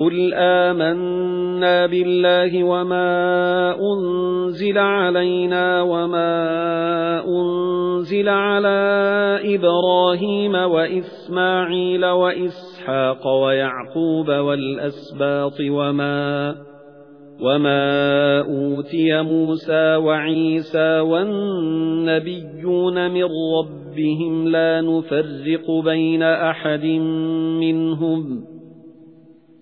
قُلْ آمَنَّا بِاللَّهِ وَمَا أُنْزِلَ عَلَيْنَا وَمَا أُنْزِلَ عَلَى إِبْرَاهِيمَ وَإِسْمَاعِيلَ وَإِسْحَاقَ وَيَعْقُوبَ وَالْأَسْبَاطِ وَمَا وَمَا أُوتِيَ مُوسَى وَعِيسَى وَالنَّبِيُّونَ مِنْ رَبِّهِمْ لَا نُفَرِّقُ بَيْنَ أَحَدٍ مِنْهُمْ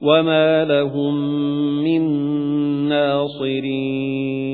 وَمَا لَهُم مِّن نَّاصِرِينَ